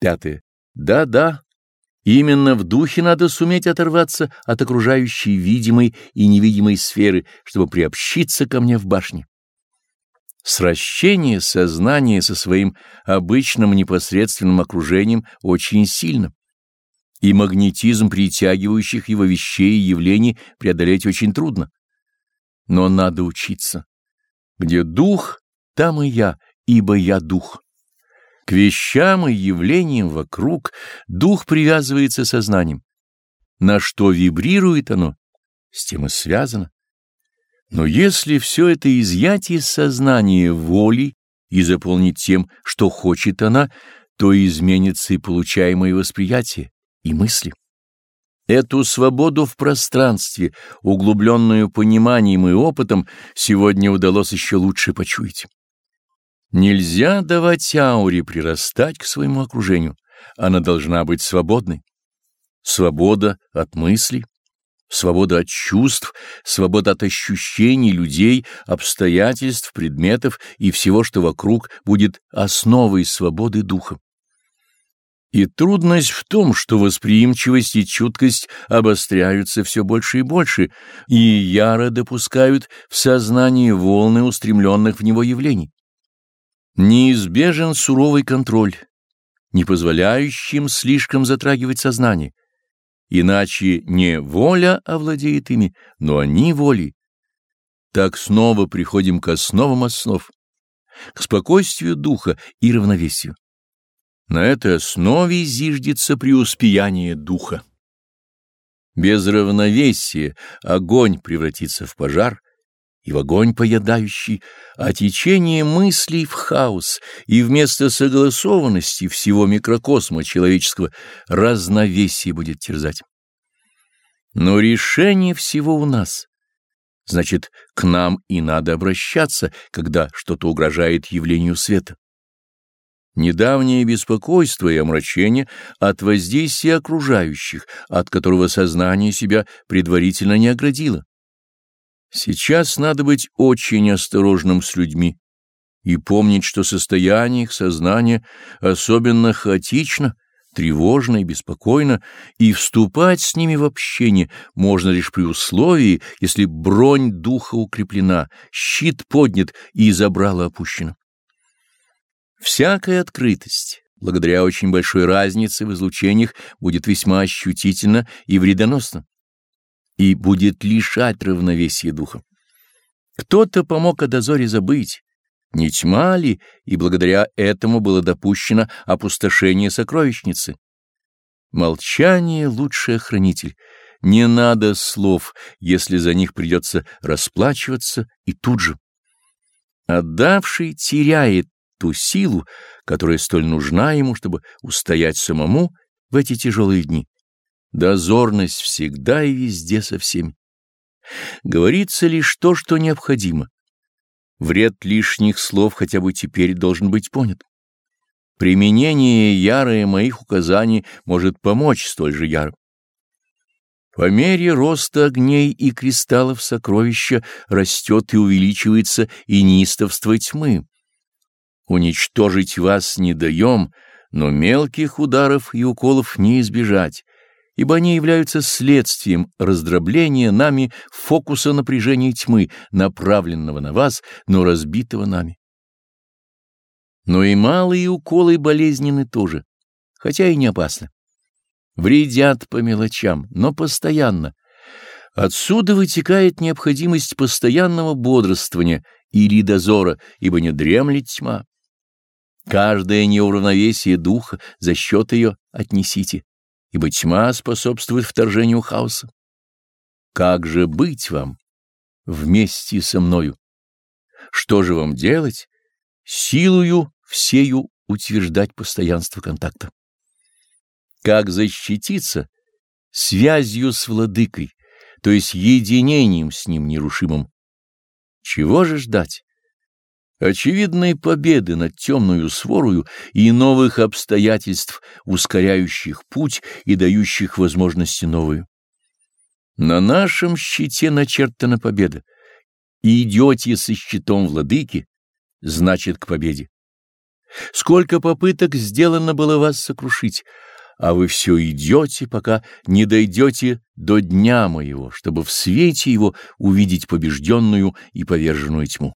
Пятое. Да-да, именно в духе надо суметь оторваться от окружающей видимой и невидимой сферы, чтобы приобщиться ко мне в башне. Сращение сознания со своим обычным непосредственным окружением очень сильно, и магнетизм притягивающих его вещей и явлений преодолеть очень трудно. Но надо учиться. Где дух, там и я, ибо я дух. К вещам и явлениям вокруг дух привязывается сознанием. На что вибрирует оно, с тем и связано. Но если все это изъять из сознания воли и заполнить тем, что хочет она, то изменится и получаемое восприятие, и мысли. Эту свободу в пространстве, углубленную пониманием и опытом, сегодня удалось еще лучше почуять. Нельзя давать ауре прирастать к своему окружению, она должна быть свободной. Свобода от мыслей, свобода от чувств, свобода от ощущений людей, обстоятельств, предметов и всего, что вокруг, будет основой свободы духа. И трудность в том, что восприимчивость и чуткость обостряются все больше и больше, и яро допускают в сознании волны устремленных в него явлений. Неизбежен суровый контроль, не позволяющий им слишком затрагивать сознание. Иначе не воля овладеет ими, но они волей. Так снова приходим к основам основ, к спокойствию духа и равновесию. На этой основе зиждется преуспеяние духа. Без равновесия огонь превратится в пожар, и в огонь поедающий, а течение мыслей в хаос, и вместо согласованности всего микрокосма человеческого разновесие будет терзать. Но решение всего у нас. Значит, к нам и надо обращаться, когда что-то угрожает явлению света. Недавнее беспокойство и омрачение от воздействия окружающих, от которого сознание себя предварительно не оградило. Сейчас надо быть очень осторожным с людьми и помнить, что состояние их сознания особенно хаотично, тревожно и беспокойно, и вступать с ними в общение можно лишь при условии, если бронь духа укреплена, щит поднят и забрало опущено. Всякая открытость, благодаря очень большой разнице в излучениях, будет весьма ощутительна и вредоносна, и будет лишать равновесия духа. Кто-то помог о дозоре забыть, не тьма ли, и благодаря этому было допущено опустошение сокровищницы. Молчание — лучший охранитель. Не надо слов, если за них придется расплачиваться и тут же. Отдавший теряет ту силу, которая столь нужна ему, чтобы устоять самому в эти тяжелые дни. Дозорность всегда и везде со всеми. Говорится лишь то, что необходимо. Вред лишних слов хотя бы теперь должен быть понят. Применение ярое моих указаний может помочь столь же яро. По мере роста огней и кристаллов сокровища растет и увеличивается и неистовство тьмы. Уничтожить вас не даем, но мелких ударов и уколов не избежать, ибо они являются следствием раздробления нами фокуса напряжения тьмы, направленного на вас, но разбитого нами. Но и малые уколы болезненны тоже, хотя и не опасны. Вредят по мелочам, но постоянно. Отсюда вытекает необходимость постоянного бодрствования или дозора, ибо не дремлет тьма. Каждое неуравновесие духа за счет ее отнесите, ибо тьма способствует вторжению хаоса. Как же быть вам вместе со мною? Что же вам делать? Силою всею утверждать постоянство контакта. Как защититься? Связью с владыкой, то есть единением с ним нерушимым. Чего же ждать? Очевидной победы над темную сворою и новых обстоятельств, ускоряющих путь и дающих возможности новые. На нашем щите начертана победа. И идете со щитом владыки, значит к победе. Сколько попыток сделано было вас сокрушить, а вы все идете, пока не дойдете до дня моего, чтобы в свете его увидеть побежденную и поверженную тьму.